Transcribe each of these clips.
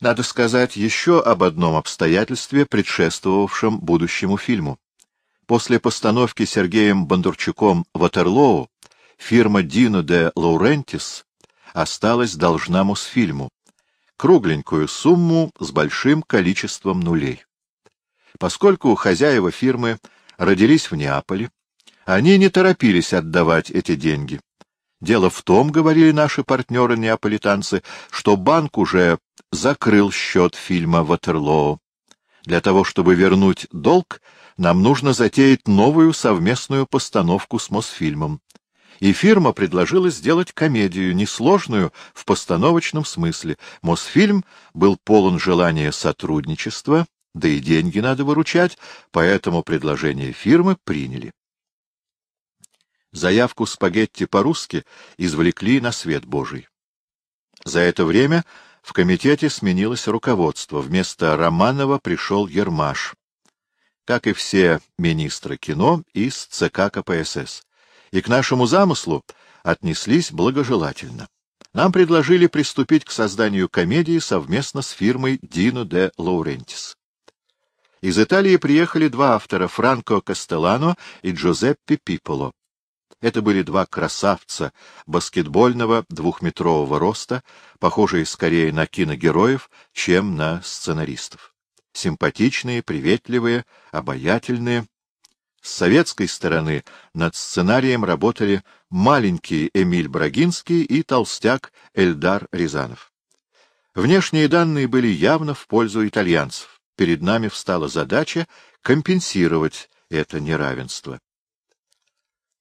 Надо сказать еще об одном обстоятельстве, предшествовавшем будущему фильму. После постановки Сергеем Бондарчуком «Ватерлоу» фирма Дино де Лаурентис осталась должна Мосфильму кругленькую сумму с большим количеством нулей. Поскольку хозяева фирмы родились в Неаполе, они не торопились отдавать эти деньги. Дело в том, говорили наши партнеры-неаполитанцы, что банк уже закрыл счет фильма «Ватерлоо». Для того, чтобы вернуть долг, нам нужно затеять новую совместную постановку с Мосфильмом. И фирма предложила сделать комедию, несложную в постановочном смысле. Мосфильм был полон желания сотрудничества, да и деньги надо выручать, поэтому предложение фирмы приняли. Заявку спагетти по-русски извлекли на свет Божий. За это время в комитете сменилось руководство. Вместо Романова пришел Ермаш, как и все министры кино из ЦК КПСС. И к нашему замыслу отнеслись благожелательно. Нам предложили приступить к созданию комедии совместно с фирмой Дино де Лаурентис. Из Италии приехали два автора — Франко Кастеллано и Джозеппе Пиполо. Это были два красавца баскетбольного двухметрового роста, похожие скорее на киногероев, чем на сценаристов. Симпатичные, приветливые, обаятельные. С советской стороны над сценарием работали маленький Эмиль Брагинский и толстяк Эльдар Рязанов. Внешние данные были явно в пользу итальянцев. Перед нами встала задача компенсировать это неравенство.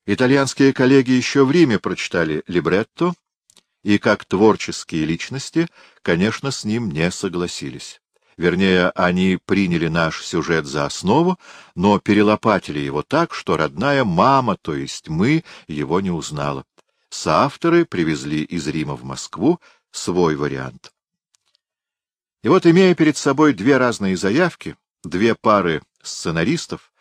Итальянские коллеги еще в Риме прочитали либретто и, как творческие личности, конечно, с ним не согласились. Вернее, они приняли наш сюжет за основу, но перелопатили его так, что родная мама, то есть мы, его не узнала. Соавторы привезли из Рима в Москву свой вариант. И вот, имея перед собой две разные заявки, две пары сценаристов,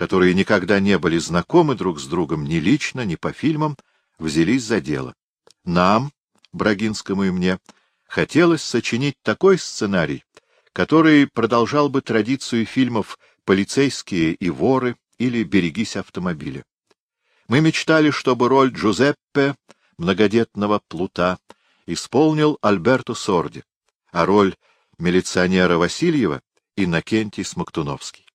которые никогда не были знакомы друг с другом ни лично, ни по фильмам, взялись за дело. Нам, Брагинскому и мне, хотелось сочинить такой сценарий, который продолжал бы традицию фильмов «Полицейские и воры» или «Берегись автомобиля». Мы мечтали, чтобы роль Джузеппе, многодетного плута, исполнил Альберто Сорди, а роль милиционера Васильева — Иннокентий Смоктуновский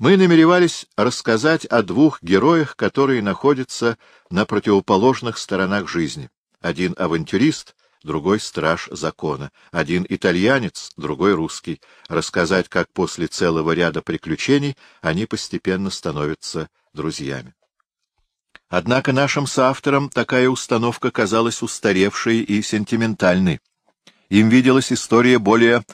мы намеревались рассказать о двух героях, которые находятся на противоположных сторонах жизни. Один авантюрист, другой страж закона, один итальянец, другой русский. Рассказать, как после целого ряда приключений они постепенно становятся друзьями. Однако нашим соавторам такая установка казалась устаревшей и сентиментальной. Им виделась история более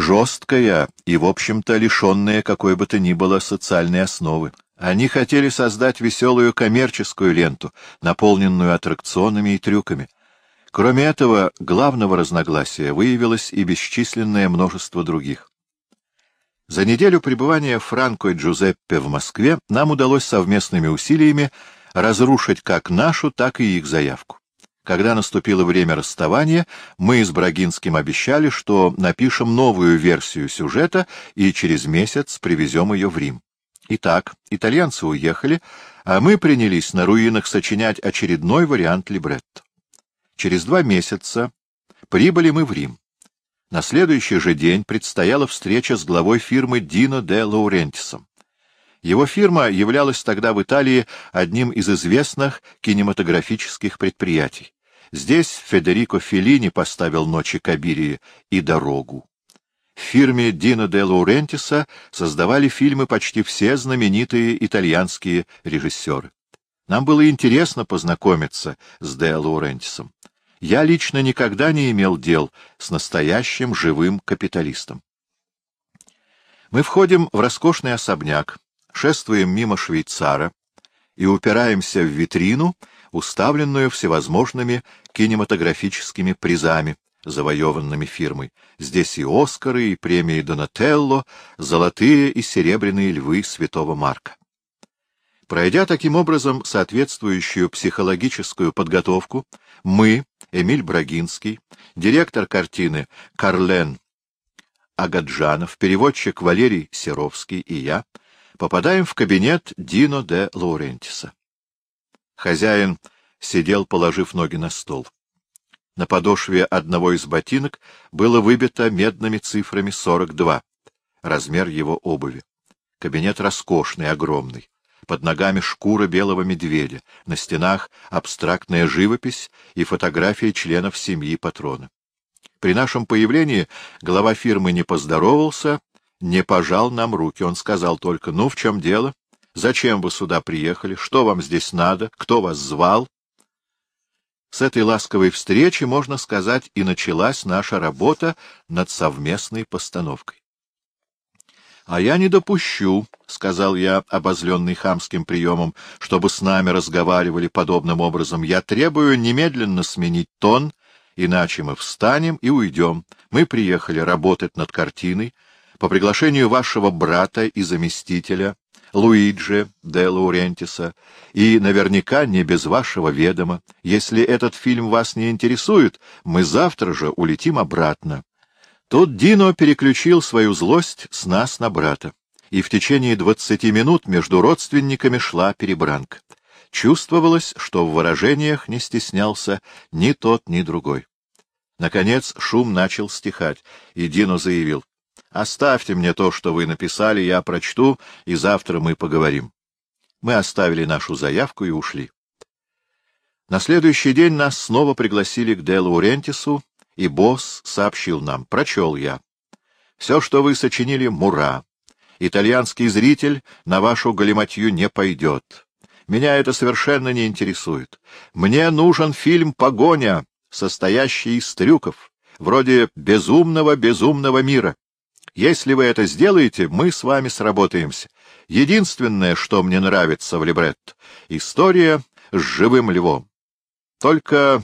жесткая и, в общем-то, лишенная какой бы то ни было социальной основы. Они хотели создать веселую коммерческую ленту, наполненную аттракционами и трюками. Кроме этого, главного разногласия выявилось и бесчисленное множество других. За неделю пребывания Франко и Джузеппе в Москве нам удалось совместными усилиями разрушить как нашу, так и их заявку. Когда наступило время расставания, мы с Брагинским обещали, что напишем новую версию сюжета и через месяц привезем ее в Рим. Итак, итальянцы уехали, а мы принялись на руинах сочинять очередной вариант либретто. Через два месяца прибыли мы в Рим. На следующий же день предстояла встреча с главой фирмы Дино де Лаурентисом. Его фирма являлась тогда в Италии одним из известных кинематографических предприятий. Здесь Федерико Феллини поставил «Ночи Кабирии» и «Дорогу». В фирме Дино де Лаурентиса создавали фильмы почти все знаменитые итальянские режиссеры. Нам было интересно познакомиться с де Лаурентисом. Я лично никогда не имел дел с настоящим живым капиталистом. Мы входим в роскошный особняк, шествуем мимо швейцара и упираемся в витрину, уставленную всевозможными кинематографическими призами, завоеванными фирмой. Здесь и Оскары, и премии Донателло, золотые и серебряные львы святого Марка. Пройдя таким образом соответствующую психологическую подготовку, мы, Эмиль Брагинский, директор картины Карлен Агаджанов, переводчик Валерий Серовский и я попадаем в кабинет Дино де Лаурентиса. Хозяин сидел, положив ноги на стол. На подошве одного из ботинок было выбито медными цифрами 42, размер его обуви. Кабинет роскошный, огромный. Под ногами шкура белого медведя, на стенах абстрактная живопись и фотографии членов семьи патрона. При нашем появлении глава фирмы не поздоровался, не пожал нам руки. Он сказал только, ну, в чем дело? Зачем вы сюда приехали? Что вам здесь надо? Кто вас звал? С этой ласковой встречи, можно сказать, и началась наша работа над совместной постановкой. — А я не допущу, — сказал я, обозленный хамским приемом, — чтобы с нами разговаривали подобным образом. Я требую немедленно сменить тон, иначе мы встанем и уйдем. Мы приехали работать над картиной по приглашению вашего брата и заместителя, Луиджи де Лаурентиса, и наверняка не без вашего ведома. Если этот фильм вас не интересует, мы завтра же улетим обратно. Тут Дино переключил свою злость с нас на брата, и в течение двадцати минут между родственниками шла перебранка. Чувствовалось, что в выражениях не стеснялся ни тот, ни другой. Наконец шум начал стихать, и Дино заявил, «Оставьте мне то, что вы написали, я прочту, и завтра мы поговорим». Мы оставили нашу заявку и ушли. На следующий день нас снова пригласили к Делу Урентису, и босс сообщил нам, прочел я. «Все, что вы сочинили, мура. Итальянский зритель на вашу галиматью не пойдет. Меня это совершенно не интересует. Мне нужен фильм «Погоня», состоящий из трюков, вроде безумного-безумного мира. Если вы это сделаете, мы с вами сработаемся. Единственное, что мне нравится в либретто — история с живым львом. Только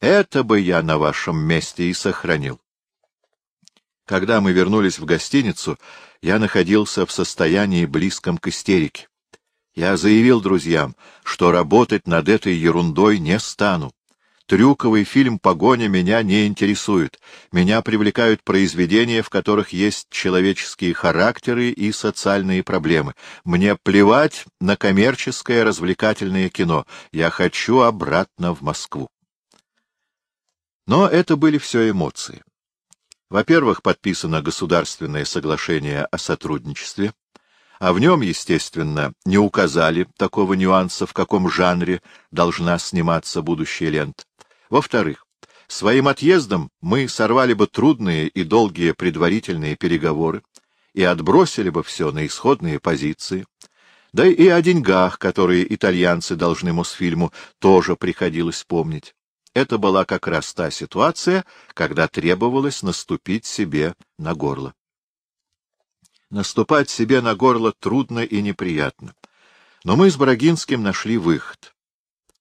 это бы я на вашем месте и сохранил. Когда мы вернулись в гостиницу, я находился в состоянии близком к истерике. Я заявил друзьям, что работать над этой ерундой не стану. Трюковый фильм «Погоня» меня не интересует. Меня привлекают произведения, в которых есть человеческие характеры и социальные проблемы. Мне плевать на коммерческое развлекательное кино. Я хочу обратно в Москву. Но это были все эмоции. Во-первых, подписано государственное соглашение о сотрудничестве а в нем, естественно, не указали такого нюанса, в каком жанре должна сниматься будущая лента. Во-вторых, своим отъездом мы сорвали бы трудные и долгие предварительные переговоры и отбросили бы все на исходные позиции. Да и о деньгах, которые итальянцы должны Мосфильму, тоже приходилось помнить. Это была как раз та ситуация, когда требовалось наступить себе на горло. Наступать себе на горло трудно и неприятно. Но мы с Брагинским нашли выход.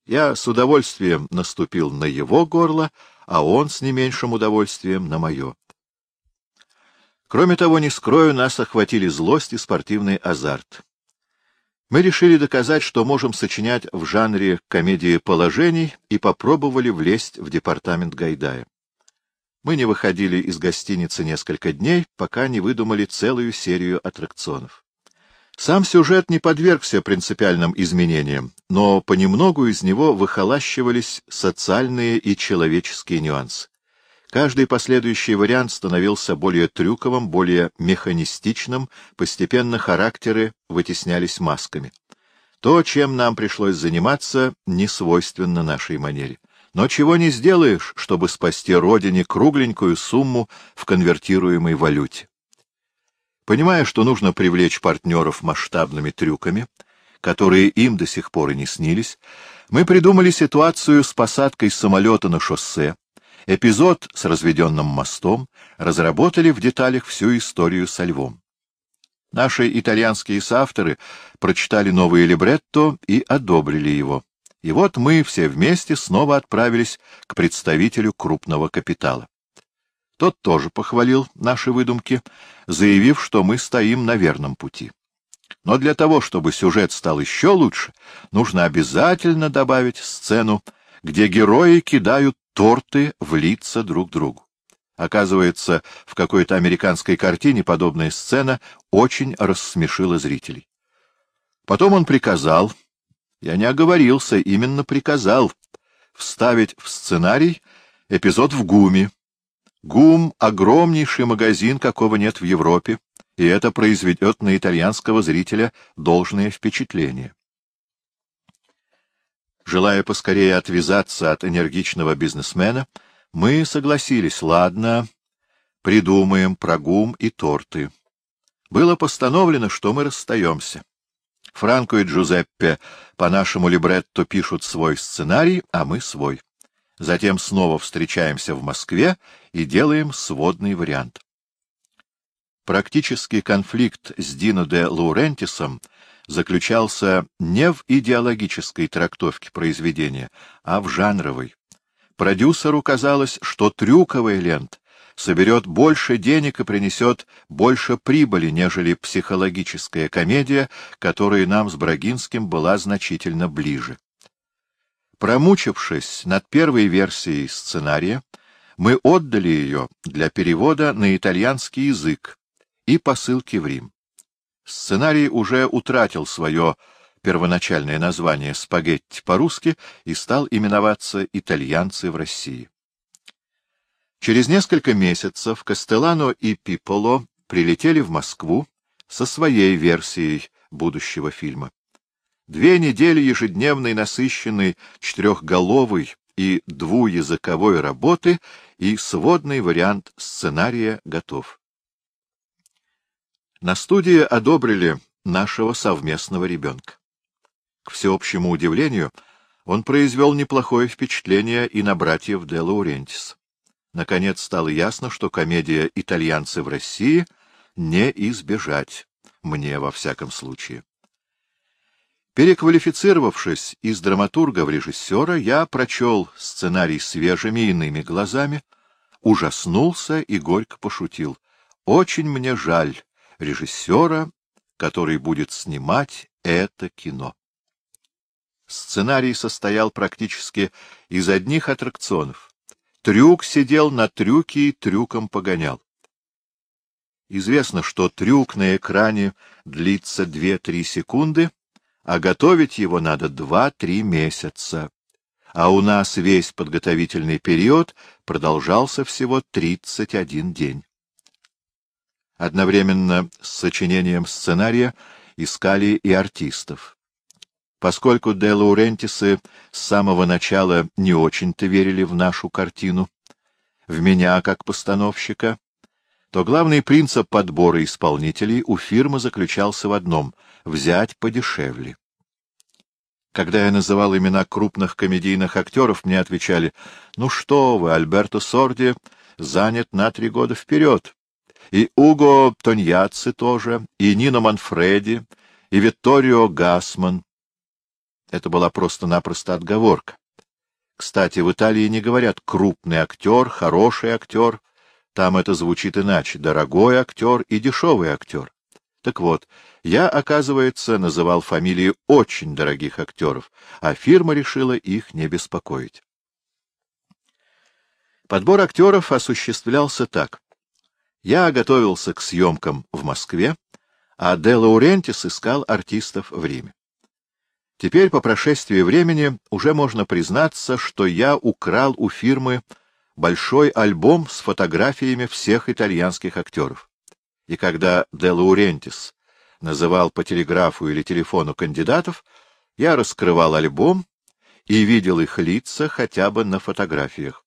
Я с удовольствием наступил на его горло, а он с не меньшим удовольствием на мое. Кроме того, не скрою, нас охватили злость и спортивный азарт. Мы решили доказать, что можем сочинять в жанре комедии положений, и попробовали влезть в департамент Гайдая. Мы не выходили из гостиницы несколько дней, пока не выдумали целую серию аттракционов. Сам сюжет не подвергся принципиальным изменениям, но понемногу из него выхолащивались социальные и человеческие нюансы. Каждый последующий вариант становился более трюковым, более механистичным, постепенно характеры вытеснялись масками. То, чем нам пришлось заниматься, не свойственно нашей манере. Но чего не сделаешь, чтобы спасти родине кругленькую сумму в конвертируемой валюте. Понимая, что нужно привлечь партнеров масштабными трюками, которые им до сих пор и не снились, мы придумали ситуацию с посадкой самолета на шоссе, эпизод с разведенным мостом, разработали в деталях всю историю со львом. Наши итальянские соавторы прочитали новое либретто и одобрили его. И вот мы все вместе снова отправились к представителю крупного капитала. Тот тоже похвалил наши выдумки, заявив, что мы стоим на верном пути. Но для того, чтобы сюжет стал еще лучше, нужно обязательно добавить сцену, где герои кидают торты в лица друг другу. Оказывается, в какой-то американской картине подобная сцена очень рассмешила зрителей. Потом он приказал, я не оговорился, именно приказал, вставить в сценарий эпизод в ГУМе. ГУМ — огромнейший магазин, какого нет в Европе, и это произведет на итальянского зрителя должное впечатление. Желая поскорее отвязаться от энергичного бизнесмена, мы согласились, ладно, придумаем про ГУМ и торты. Было постановлено, что мы расстаемся. Франко и Джузеппе по нашему либретто пишут свой сценарий, а мы свой. Затем снова встречаемся в Москве и делаем сводный вариант. Практический конфликт с Дино де Лаурентисом заключался не в идеологической трактовке произведения, а в жанровой. Продюсеру казалось, что трюковая лента соберет больше денег и принесет больше прибыли, нежели психологическая комедия, которая нам с Брагинским была значительно ближе. Промучившись над первой версией сценария, мы отдали ее для перевода на итальянский язык и посылки в Рим. Сценарий уже утратил свое первоначальное название «Спагетти» по-русски и стал именоваться «Итальянцы в России». Через несколько месяцев Кастеллано и Пиполо прилетели в Москву со своей версией будущего фильма. Две недели ежедневной насыщенной четырехголовой и двуязыковой работы и сводный вариант сценария готов. На студии одобрили нашего совместного ребенка. К всеобщему удивлению, он произвел неплохое впечатление и на братьев де Лаурентис. Наконец стало ясно, что комедия «Итальянцы в России» не избежать, мне во всяком случае. Переквалифицировавшись из драматурга в режиссера, я прочел сценарий свежими иными глазами, ужаснулся и горько пошутил. Очень мне жаль, режиссера, который будет снимать это кино. Сценарий состоял практически из одних аттракционов. Трюк сидел на трюке и трюком погонял. Известно, что трюк на экране длится 2-3 секунды, а готовить его надо 2-3 месяца. А у нас весь подготовительный период продолжался всего 31 день. Одновременно с сочинением сценария искали и артистов. Поскольку де Лаурентисы с самого начала не очень-то верили в нашу картину, в меня как постановщика, то главный принцип подбора исполнителей у фирмы заключался в одном — взять подешевле. Когда я называл имена крупных комедийных актеров, мне отвечали, «Ну что вы, Альберто Сорди занят на три года вперед. И Уго Тоньяци тоже, и Нино Манфреди, и Витторио Гасман. Это была просто-напросто отговорка. Кстати, в Италии не говорят «крупный актер», «хороший актер». Там это звучит иначе — «дорогой актер» и «дешевый актер». Так вот, я, оказывается, называл фамилии очень дорогих актеров, а фирма решила их не беспокоить. Подбор актеров осуществлялся так. Я готовился к съемкам в Москве, а Де Лаурентис искал артистов в Риме. Теперь, по прошествии времени, уже можно признаться, что я украл у фирмы большой альбом с фотографиями всех итальянских актеров. И когда Де Лаурентис называл по телеграфу или телефону кандидатов, я раскрывал альбом и видел их лица хотя бы на фотографиях.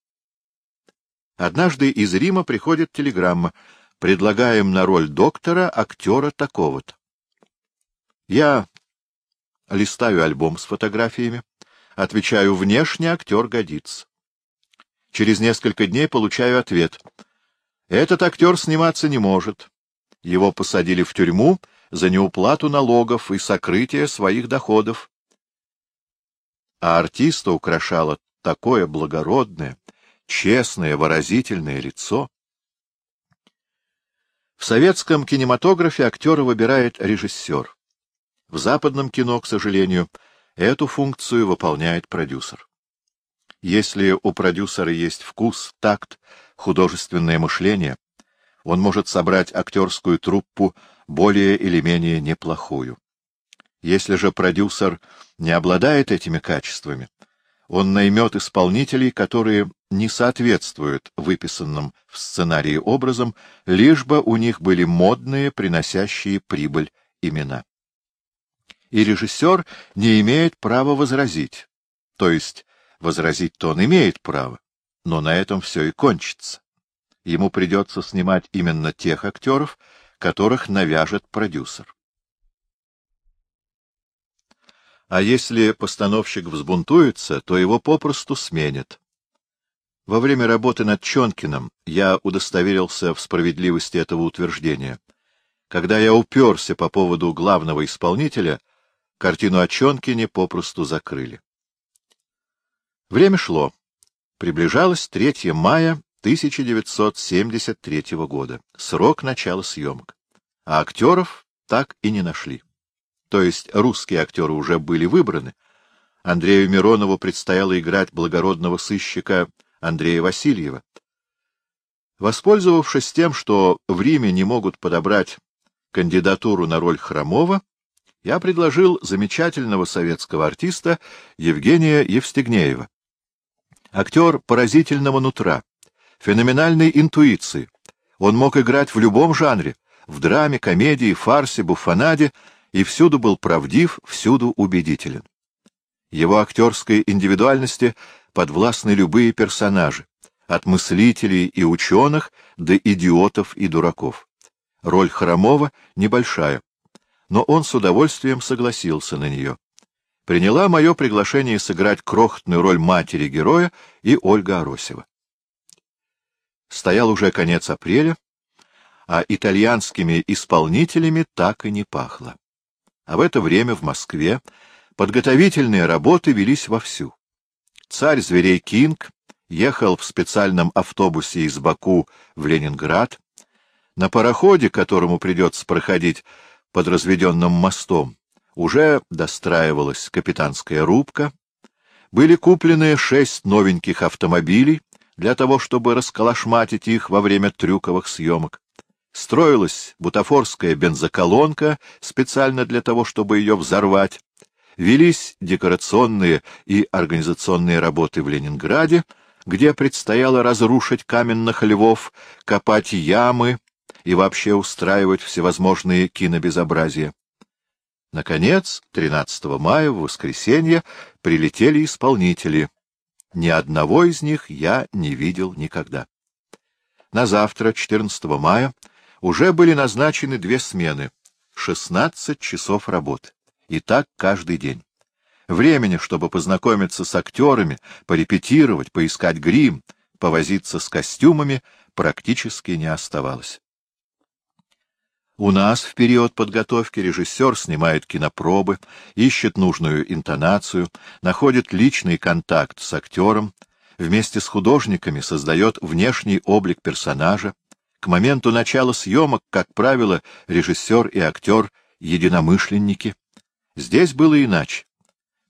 Однажды из Рима приходит телеграмма. Предлагаем на роль доктора актера такого-то. Я листаю альбом с фотографиями, отвечаю «внешне актер годится». Через несколько дней получаю ответ. Этот актер сниматься не может. Его посадили в тюрьму за неуплату налогов и сокрытие своих доходов. А артиста украшало такое благородное, честное, выразительное лицо. В советском кинематографе актера выбирает режиссер. В западном кино, к сожалению, эту функцию выполняет продюсер. Если у продюсера есть вкус, такт, художественное мышление, он может собрать актерскую труппу более или менее неплохую. Если же продюсер не обладает этими качествами, он наймет исполнителей, которые не соответствуют выписанным в сценарии образом, лишь бы у них были модные, приносящие прибыль имена. И режиссер не имеет права возразить, то есть возразить-то он имеет право, но на этом все и кончится. Ему придется снимать именно тех актеров, которых навяжет продюсер. А если постановщик взбунтуется, то его попросту сменят. Во время работы над Чонкиным я удостоверился в справедливости этого утверждения. Когда я уперся по поводу главного исполнителя, картину о Чонкине попросту закрыли. Время шло. Приближалось 3 мая 1973 года, срок начала съемок. А актеров так и не нашли то есть русские актеры уже были выбраны, Андрею Миронову предстояло играть благородного сыщика Андрея Васильева. Воспользовавшись тем, что в Риме не могут подобрать кандидатуру на роль Хромова, я предложил замечательного советского артиста Евгения Евстигнеева. Актер поразительного нутра, феноменальной интуиции. Он мог играть в любом жанре — в драме, комедии, фарсе, буфонаде — и всюду был правдив, всюду убедителен. Его актерской индивидуальности подвластны любые персонажи, от мыслителей и ученых до идиотов и дураков. Роль Хромова небольшая, но он с удовольствием согласился на нее. Приняла мое приглашение сыграть крохотную роль матери героя и Ольга Аросева. Стоял уже конец апреля, а итальянскими исполнителями так и не пахло. А в это время в Москве подготовительные работы велись вовсю. Царь зверей Кинг ехал в специальном автобусе из Баку в Ленинград. На пароходе, которому придется проходить под разведенным мостом, уже достраивалась капитанская рубка. Были куплены шесть новеньких автомобилей для того, чтобы расколошматить их во время трюковых съемок строилась бутафорская бензоколонка специально для того, чтобы ее взорвать, велись декорационные и организационные работы в Ленинграде, где предстояло разрушить каменных львов, копать ямы и вообще устраивать всевозможные кинобезобразия. Наконец, 13 мая, в воскресенье, прилетели исполнители. Ни одного из них я не видел никогда. На завтра, 14 мая, уже были назначены две смены — 16 часов работы. И так каждый день. Времени, чтобы познакомиться с актерами, порепетировать, поискать грим, повозиться с костюмами, практически не оставалось. У нас в период подготовки режиссер снимает кинопробы, ищет нужную интонацию, находит личный контакт с актером, вместе с художниками создает внешний облик персонажа, к моменту начала съемок, как правило, режиссер и актер — единомышленники. Здесь было иначе.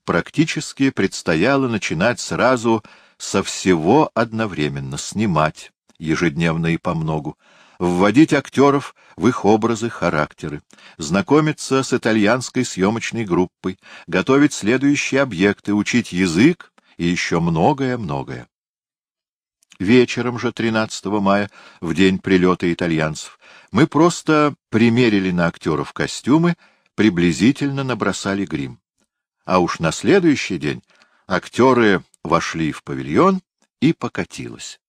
Практически предстояло начинать сразу со всего одновременно, снимать, ежедневно и помногу, вводить актеров в их образы, характеры, знакомиться с итальянской съемочной группой, готовить следующие объекты, учить язык и еще многое-многое. Вечером же 13 мая, в день прилета итальянцев, мы просто примерили на актеров костюмы, приблизительно набросали грим. А уж на следующий день актеры вошли в павильон и покатилось.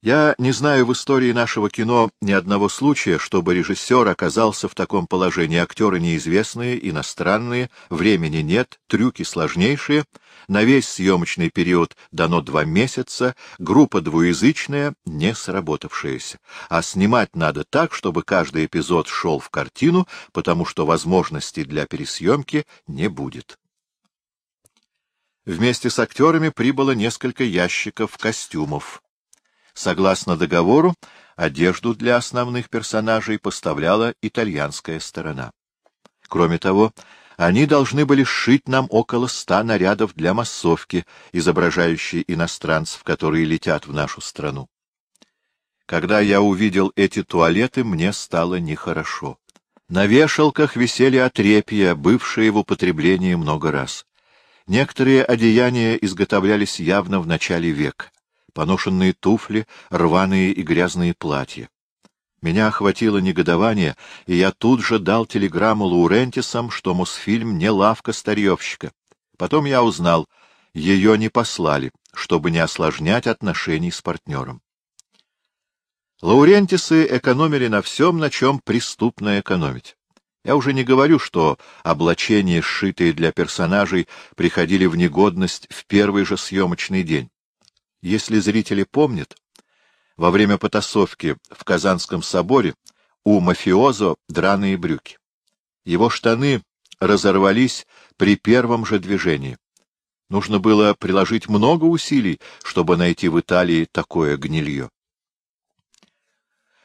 Я не знаю в истории нашего кино ни одного случая, чтобы режиссер оказался в таком положении. Актеры неизвестные, иностранные, времени нет, трюки сложнейшие, на весь съемочный период дано два месяца, группа двуязычная, не сработавшаяся. А снимать надо так, чтобы каждый эпизод шел в картину, потому что возможностей для пересъемки не будет. Вместе с актерами прибыло несколько ящиков костюмов. Согласно договору, одежду для основных персонажей поставляла итальянская сторона. Кроме того, Они должны были сшить нам около ста нарядов для массовки, изображающие иностранцев, которые летят в нашу страну. Когда я увидел эти туалеты, мне стало нехорошо. На вешалках висели отрепья, бывшие в употреблении много раз. Некоторые одеяния изготовлялись явно в начале века. Поношенные туфли, рваные и грязные платья. Меня охватило негодование, и я тут же дал телеграмму Лаурентисам, что Мосфильм не лавка старьевщика. Потом я узнал, ее не послали, чтобы не осложнять отношений с партнером. Лаурентисы экономили на всем, на чем преступно экономить. Я уже не говорю, что облачения, сшитые для персонажей, приходили в негодность в первый же съемочный день. Если зрители помнят, во время потасовки в Казанском соборе у мафиозо драные брюки. Его штаны разорвались при первом же движении. Нужно было приложить много усилий, чтобы найти в Италии такое гнилье.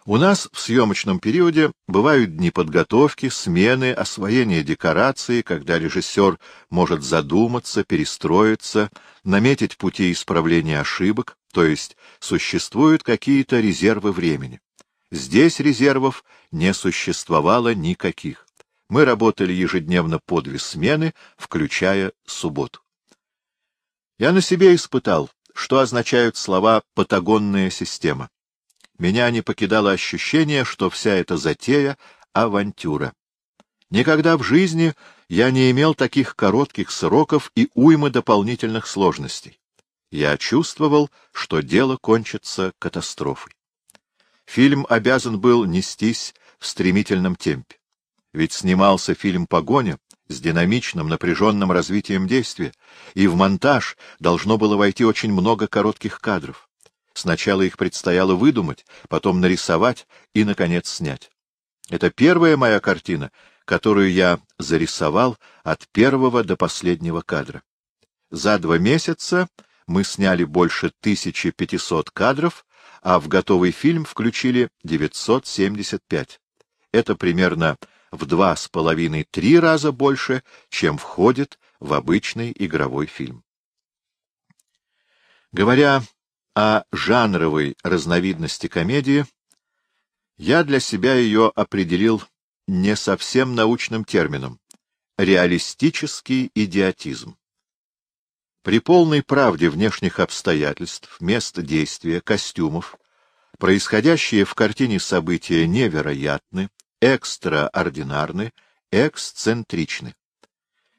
У нас в съемочном периоде бывают дни подготовки, смены, освоения декорации, когда режиссер может задуматься, перестроиться, наметить пути исправления ошибок, то есть существуют какие-то резервы времени. Здесь резервов не существовало никаких. Мы работали ежедневно по две смены, включая субботу. Я на себе испытал, что означают слова «патагонная система» меня не покидало ощущение, что вся эта затея — авантюра. Никогда в жизни я не имел таких коротких сроков и уймы дополнительных сложностей. Я чувствовал, что дело кончится катастрофой. Фильм обязан был нестись в стремительном темпе. Ведь снимался фильм «Погоня» с динамичным, напряженным развитием действия, и в монтаж должно было войти очень много коротких кадров. Сначала их предстояло выдумать, потом нарисовать и, наконец, снять. Это первая моя картина, которую я зарисовал от первого до последнего кадра. За два месяца мы сняли больше 1500 кадров, а в готовый фильм включили 975. Это примерно в два с половиной-три раза больше, чем входит в обычный игровой фильм. Говоря о жанровой разновидности комедии, я для себя ее определил не совсем научным термином — реалистический идиотизм. При полной правде внешних обстоятельств, места действия, костюмов, происходящие в картине события невероятны, экстраординарны, эксцентричны.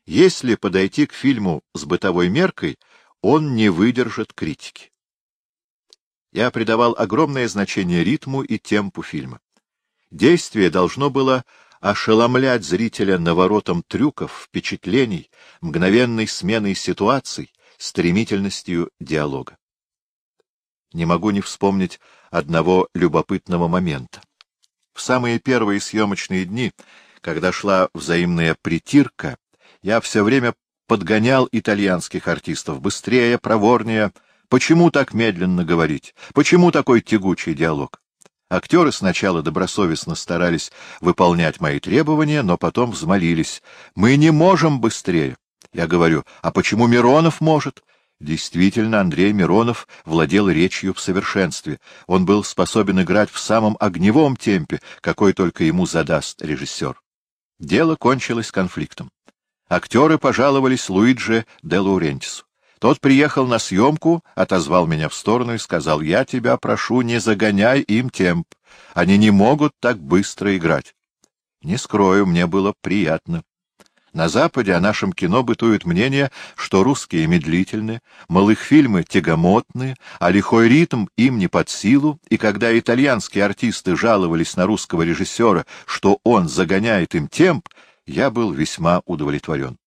Если подойти к фильму с бытовой меркой, он не выдержит критики я придавал огромное значение ритму и темпу фильма. Действие должно было ошеломлять зрителя наворотом трюков, впечатлений, мгновенной сменой ситуаций, стремительностью диалога. Не могу не вспомнить одного любопытного момента. В самые первые съемочные дни, когда шла взаимная притирка, я все время подгонял итальянских артистов быстрее, проворнее, Почему так медленно говорить? Почему такой тягучий диалог? Актеры сначала добросовестно старались выполнять мои требования, но потом взмолились. «Мы не можем быстрее!» Я говорю, «А почему Миронов может?» Действительно, Андрей Миронов владел речью в совершенстве. Он был способен играть в самом огневом темпе, какой только ему задаст режиссер. Дело кончилось конфликтом. Актеры пожаловались Луиджи де Лаурентису. Тот приехал на съемку, отозвал меня в сторону и сказал, «Я тебя прошу, не загоняй им темп. Они не могут так быстро играть». Не скрою, мне было приятно. На Западе о нашем кино бытует мнение, что русские медлительны, малых фильмы тягомотны, а лихой ритм им не под силу, и когда итальянские артисты жаловались на русского режиссера, что он загоняет им темп, я был весьма удовлетворен.